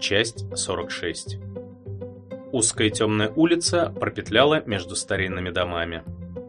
Часть 46. Узкая темная улица пропетляла между старинными домами.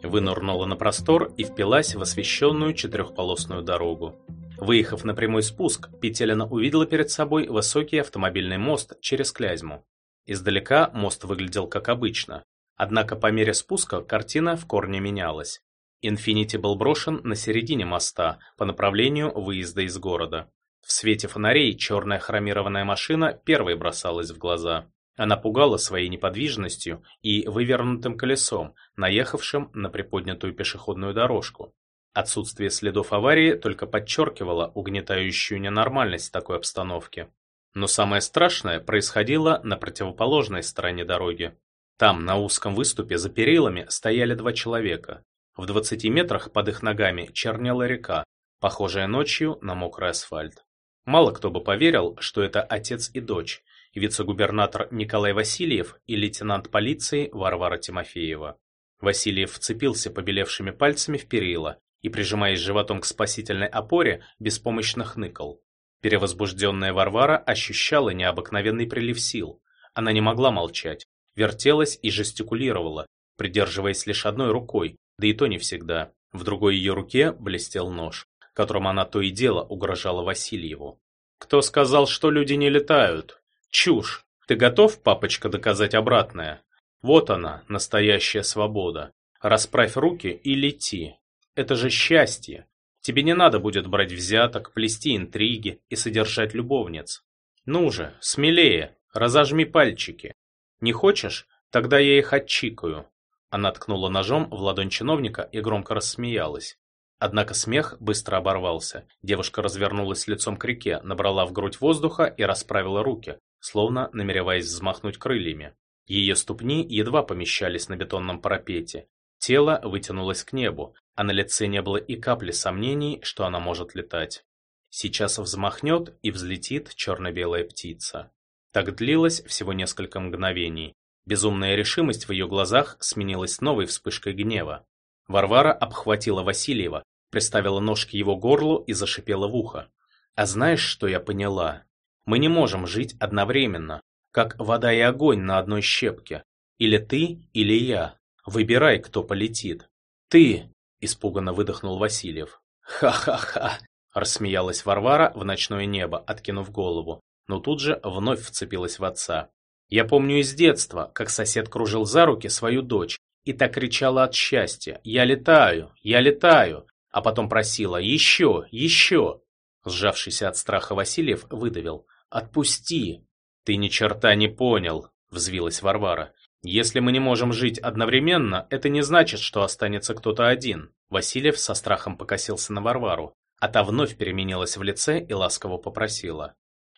Вынырнула на простор и впилась в освещенную четырехполосную дорогу. Выехав на прямой спуск, Петелина увидела перед собой высокий автомобильный мост через Клязьму. Издалека мост выглядел как обычно, однако по мере спуска картина в корне менялась. Инфинити был брошен на середине моста по направлению выезда из города. В свете фонарей черная хромированная машина первой бросалась в глаза. Она пугала своей неподвижностью и вывернутым колесом, наехавшим на приподнятую пешеходную дорожку. Отсутствие следов аварии только подчеркивало угнетающую ненормальность такой обстановки. Но самое страшное происходило на противоположной стороне дороги. Там, на узком выступе за перилами, стояли два человека. В 20 метрах под их ногами чернела река, похожая ночью на мокрый асфальт. Мало кто бы поверил, что это отец и дочь, вице-губернатор Николай Васильев и лейтенант полиции Варвара Тимофеева. Васильев вцепился побелевшими пальцами в перила и, прижимаясь животом к спасительной опоре, беспомощно хныкал. Перевозбужденная Варвара ощущала необыкновенный прилив сил. Она не могла молчать, вертелась и жестикулировала, придерживаясь лишь одной рукой, да и то не всегда. В другой ее руке блестел нож которым она то и дело угрожала Васильеву. «Кто сказал, что люди не летают? Чушь! Ты готов, папочка, доказать обратное? Вот она, настоящая свобода. Расправь руки и лети. Это же счастье. Тебе не надо будет брать взяток, плести интриги и содержать любовниц. Ну же, смелее, разожми пальчики. Не хочешь? Тогда я их отчикаю». Она ткнула ножом в ладонь чиновника и громко рассмеялась. Однако смех быстро оборвался. Девушка развернулась лицом к реке, набрала в грудь воздуха и расправила руки, словно намереваясь взмахнуть крыльями. Ее ступни едва помещались на бетонном парапете. Тело вытянулось к небу, а на лице не было и капли сомнений, что она может летать. Сейчас взмахнет и взлетит черно-белая птица. Так длилось всего несколько мгновений. Безумная решимость в ее глазах сменилась новой вспышкой гнева. Варвара обхватила Васильева, приставила нож к его горлу и зашипела в ухо. «А знаешь, что я поняла? Мы не можем жить одновременно, как вода и огонь на одной щепке. Или ты, или я. Выбирай, кто полетит». «Ты!» – испуганно выдохнул Васильев. «Ха-ха-ха!» – рассмеялась Варвара в ночное небо, откинув голову, но тут же вновь вцепилась в отца. «Я помню из детства, как сосед кружил за руки свою дочь и так кричала от счастья «Я летаю! Я летаю!» А потом просила «Еще! Еще!». Сжавшийся от страха Васильев выдавил «Отпусти!» «Ты ни черта не понял!» – взвилась Варвара. «Если мы не можем жить одновременно, это не значит, что останется кто-то один». Васильев со страхом покосился на Варвару, а та вновь переменилась в лице и ласково попросила.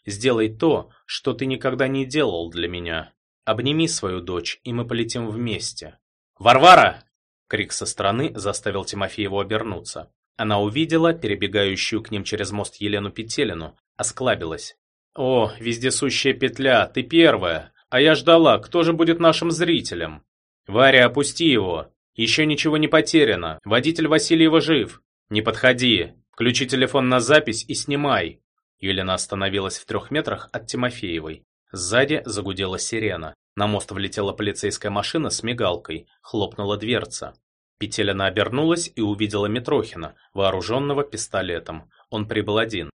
«Сделай то, что ты никогда не делал для меня. Обними свою дочь, и мы полетим вместе». «Варвара!» Крик со стороны заставил Тимофееву обернуться. Она увидела перебегающую к ним через мост Елену Петелину, осклабилась. «О, вездесущая петля, ты первая! А я ждала, кто же будет нашим зрителем?» «Варя, опусти его! Еще ничего не потеряно, водитель Васильева жив! Не подходи! Включи телефон на запись и снимай!» Елена остановилась в трех метрах от Тимофеевой. Сзади загудела сирена. На мост влетела полицейская машина с мигалкой, хлопнула дверца. Петелина обернулась и увидела Митрохина, вооруженного пистолетом. Он прибыл один.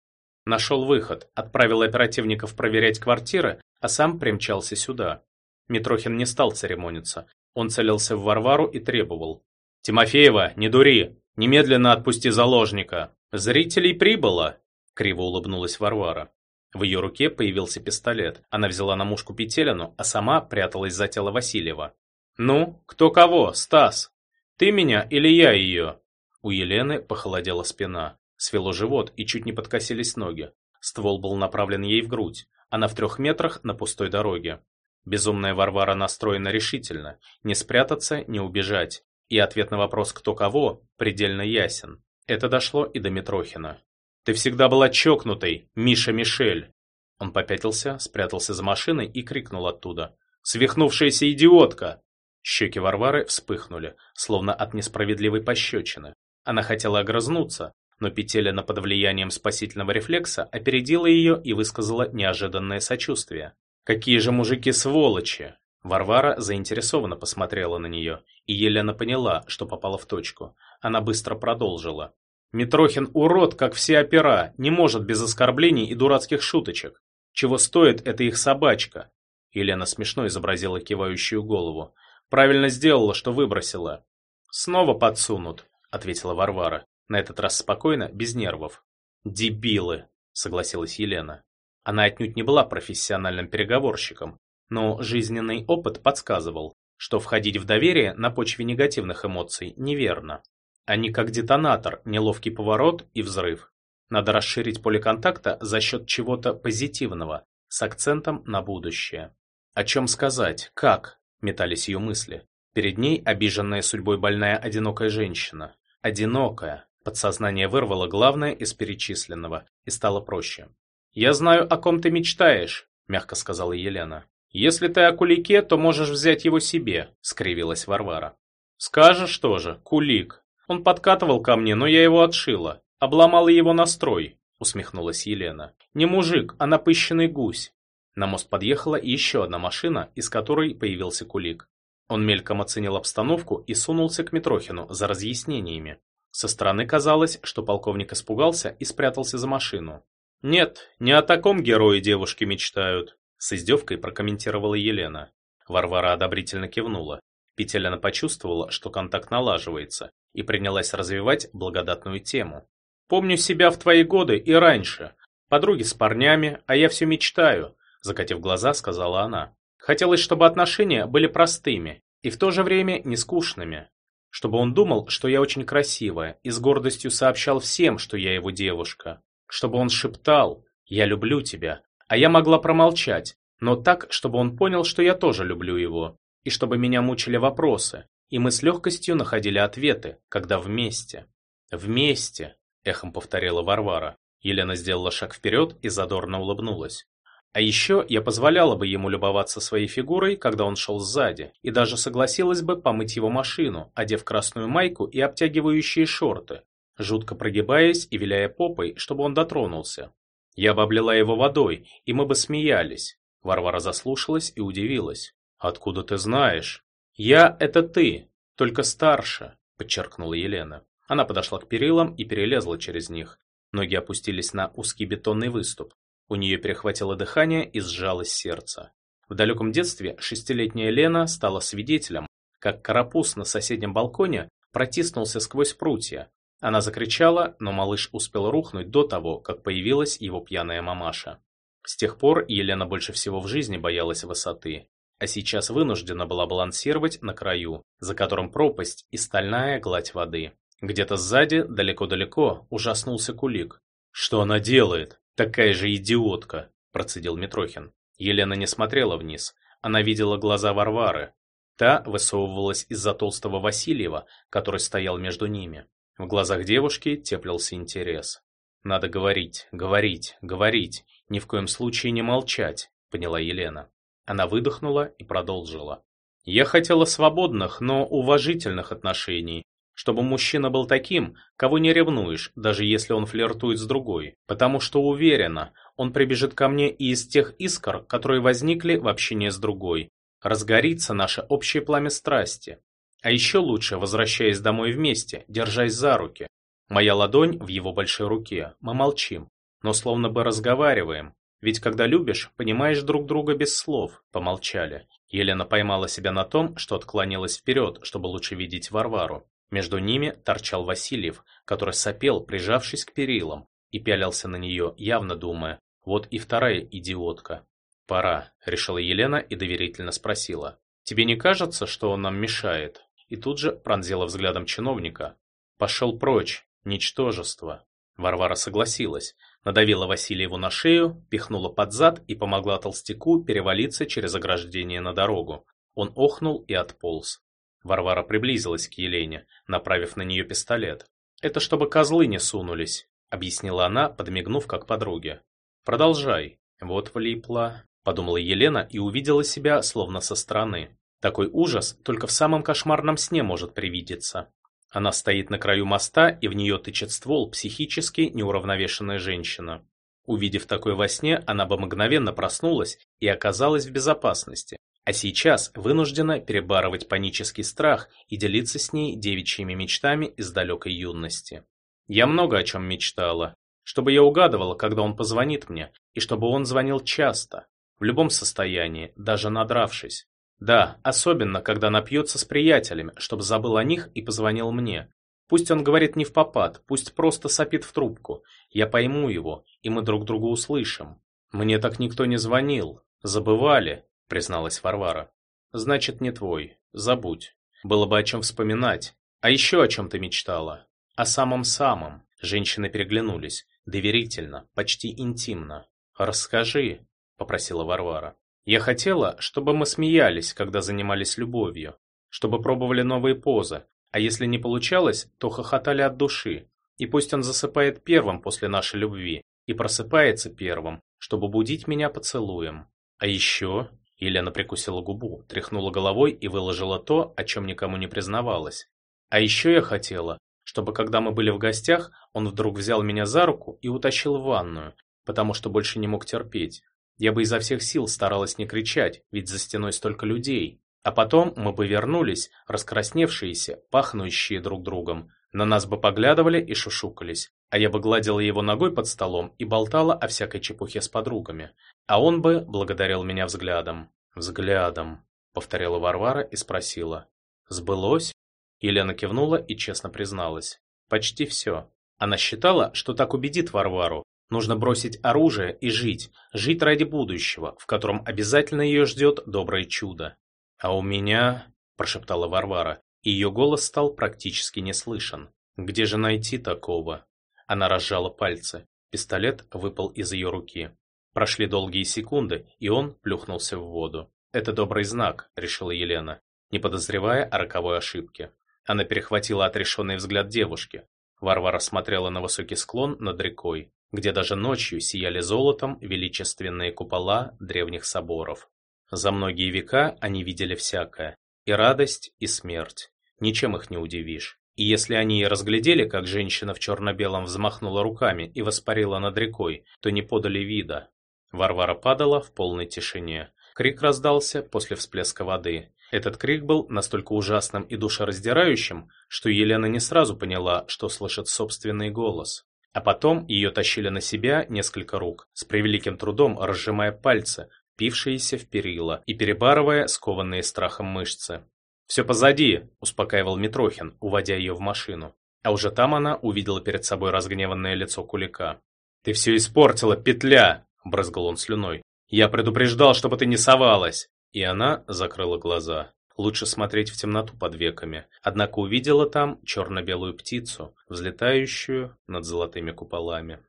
Нашел выход, отправил оперативников проверять квартиры, а сам примчался сюда. Митрохин не стал церемониться. Он целился в Варвару и требовал. «Тимофеева, не дури! Немедленно отпусти заложника! Зрителей прибыло!» Криво улыбнулась Варвара. В ее руке появился пистолет. Она взяла на мушку Петелину, а сама пряталась за тело Васильева. «Ну, кто кого, Стас? Ты меня или я ее?» У Елены похолодела спина, свело живот и чуть не подкосились ноги. Ствол был направлен ей в грудь. Она в трех метрах на пустой дороге. Безумная Варвара настроена решительно. Не спрятаться, не убежать. И ответ на вопрос «кто кого» предельно ясен. Это дошло и до Митрохина. Ты всегда была чокнутой, Миша Мишель!» Он попятился, спрятался за машиной и крикнул оттуда. «Свихнувшаяся идиотка!» Щеки Варвары вспыхнули, словно от несправедливой пощечины. Она хотела огрызнуться, но Петелина под влиянием спасительного рефлекса опередила ее и высказала неожиданное сочувствие. «Какие же мужики сволочи!» Варвара заинтересованно посмотрела на нее, и Елена поняла, что попала в точку. Она быстро продолжила. «Митрохин урод, как все опера, не может без оскорблений и дурацких шуточек. Чего стоит эта их собачка?» Елена смешно изобразила кивающую голову. «Правильно сделала, что выбросила». «Снова подсунут», — ответила Варвара. На этот раз спокойно, без нервов. «Дебилы», — согласилась Елена. Она отнюдь не была профессиональным переговорщиком, но жизненный опыт подсказывал, что входить в доверие на почве негативных эмоций неверно. Они как детонатор, неловкий поворот и взрыв. Надо расширить поле контакта за счет чего-то позитивного, с акцентом на будущее. О чем сказать, как, метались ее мысли. Перед ней обиженная судьбой больная одинокая женщина. Одинокая. Подсознание вырвало главное из перечисленного и стало проще. «Я знаю, о ком ты мечтаешь», – мягко сказала Елена. «Если ты о Кулике, то можешь взять его себе», — скривилась Варвара. «Скажешь тоже, Кулик. Он подкатывал ко мне, но я его отшила. Обломала его настрой», — усмехнулась Елена. «Не мужик, а напыщенный гусь». На мост подъехала еще одна машина, из которой появился Кулик. Он мельком оценил обстановку и сунулся к Митрохину за разъяснениями. Со стороны казалось, что полковник испугался и спрятался за машину. «Нет, не о таком герое девушки мечтают», с издевкой прокомментировала Елена. Варвара одобрительно кивнула. Петелина почувствовала, что контакт налаживается, и принялась развивать благодатную тему. «Помню себя в твои годы и раньше. Подруги с парнями, а я все мечтаю», закатив глаза, сказала она. «Хотелось, чтобы отношения были простыми и в то же время не скучными. Чтобы он думал, что я очень красивая, и с гордостью сообщал всем, что я его девушка. Чтобы он шептал «Я люблю тебя», а я могла промолчать, но так, чтобы он понял, что я тоже люблю его, и чтобы меня мучили вопросы, и мы с легкостью находили ответы, когда вместе. «Вместе», — эхом повторила Варвара. Елена сделала шаг вперед и задорно улыбнулась. А еще я позволяла бы ему любоваться своей фигурой, когда он шел сзади, и даже согласилась бы помыть его машину, одев красную майку и обтягивающие шорты, жутко прогибаясь и виляя попой, чтобы он дотронулся. Я бы облила его водой, и мы бы смеялись. Варвара заслушалась и удивилась. «Откуда ты знаешь?» «Я — это ты, только старше», — подчеркнула Елена. Она подошла к перилам и перелезла через них. Ноги опустились на узкий бетонный выступ. У нее перехватило дыхание и сжалось сердце. В далеком детстве шестилетняя Лена стала свидетелем, как карапуз на соседнем балконе протиснулся сквозь прутья, она закричала, но малыш успел рухнуть до того, как появилась его пьяная мамаша. С тех пор Елена больше всего в жизни боялась высоты, а сейчас вынуждена была балансировать на краю, за которым пропасть и стальная гладь воды. Где-то сзади, далеко-далеко, ужаснулся Кулик. «Что она делает? Такая же идиотка!» – процедил Митрохин. Елена не смотрела вниз. Она видела глаза Варвары. Та высовывалась из-за толстого Васильева, который стоял между ними. В глазах девушки теплился интерес. «Надо говорить, говорить, говорить, ни в коем случае не молчать», — поняла Елена. Она выдохнула и продолжила. «Я хотела свободных, но уважительных отношений, чтобы мужчина был таким, кого не ревнуешь, даже если он флиртует с другой, потому что уверена, он прибежит ко мне и из тех искр, которые возникли в общении с другой. Разгорится наше общее пламя страсти, а еще лучше, возвращаясь домой вместе, держась за руки. Моя ладонь в его большой руке. Мы молчим, но словно бы разговариваем. Ведь когда любишь, понимаешь друг друга без слов. Помолчали. Елена поймала себя на том, что отклонилась вперед, чтобы лучше видеть Варвару. Между ними торчал Васильев, который сопел, прижавшись к перилам, и пялился на нее, явно думая, вот и вторая идиотка. «Пора», — решила Елена и доверительно спросила. «Тебе не кажется, что он нам мешает?» и тут же пронзила взглядом чиновника. «Пошел прочь, ничтожество!» Варвара согласилась, надавила Васильеву на шею, пихнула под зад и помогла толстяку перевалиться через ограждение на дорогу. Он охнул и отполз. Варвара приблизилась к Елене, направив на нее пистолет. «Это чтобы козлы не сунулись», — объяснила она, подмигнув как подруге. «Продолжай». «Вот влипла», — подумала Елена и увидела себя словно со стороны. Такой ужас только в самом кошмарном сне может привидеться. Она стоит на краю моста, и в нее тычет ствол психически неуравновешенная женщина. Увидев такое во сне, она бы мгновенно проснулась и оказалась в безопасности, а сейчас вынуждена перебарывать панический страх и делиться с ней девичьими мечтами из далекой юности. Я много о чем мечтала. Чтобы я угадывала, когда он позвонит мне, и чтобы он звонил часто, в любом состоянии, даже надравшись. Да, особенно, когда напьется с приятелями, чтобы забыл о них и позвонил мне. Пусть он говорит не в попад, пусть просто сопит в трубку. Я пойму его, и мы друг друга услышим. Мне так никто не звонил. Забывали, призналась Варвара. Значит, не твой. Забудь. Было бы о чем вспоминать. А еще о чем ты мечтала? О самом-самом. Женщины переглянулись. Доверительно, почти интимно. Расскажи, попросила Варвара. Я хотела, чтобы мы смеялись, когда занимались любовью, чтобы пробовали новые позы, а если не получалось, то хохотали от души. И пусть он засыпает первым после нашей любви и просыпается первым, чтобы будить меня поцелуем. А еще... Елена прикусила губу, тряхнула головой и выложила то, о чем никому не признавалась. А еще я хотела, чтобы когда мы были в гостях, он вдруг взял меня за руку и утащил в ванную, потому что больше не мог терпеть. Я бы изо всех сил старалась не кричать, ведь за стеной столько людей. А потом мы бы вернулись, раскрасневшиеся, пахнущие друг другом. На нас бы поглядывали и шушукались. А я бы гладила его ногой под столом и болтала о всякой чепухе с подругами. А он бы благодарил меня взглядом. «Взглядом», — повторила Варвара и спросила. «Сбылось?» Елена кивнула и честно призналась. «Почти все». Она считала, что так убедит Варвару, Нужно бросить оружие и жить, жить ради будущего, в котором обязательно ее ждет доброе чудо. А у меня, прошептала Варвара, и ее голос стал практически не слышен. Где же найти такого? Она разжала пальцы. Пистолет выпал из ее руки. Прошли долгие секунды, и он плюхнулся в воду. Это добрый знак, решила Елена, не подозревая о роковой ошибке. Она перехватила отрешенный взгляд девушки. Варвара смотрела на высокий склон над рекой где даже ночью сияли золотом величественные купола древних соборов. За многие века они видели всякое, и радость, и смерть. Ничем их не удивишь. И если они и разглядели, как женщина в черно-белом взмахнула руками и воспарила над рекой, то не подали вида. Варвара падала в полной тишине. Крик раздался после всплеска воды. Этот крик был настолько ужасным и душераздирающим, что Елена не сразу поняла, что слышит собственный голос. А потом ее тащили на себя несколько рук, с превеликим трудом разжимая пальцы, пившиеся в перила и перебарывая скованные страхом мышцы. «Все позади», – успокаивал Митрохин, уводя ее в машину. А уже там она увидела перед собой разгневанное лицо Кулика. «Ты все испортила, петля!» – брызгал он слюной. «Я предупреждал, чтобы ты не совалась!» И она закрыла глаза. Лучше смотреть в темноту под веками, однако увидела там черно-белую птицу, взлетающую над золотыми куполами.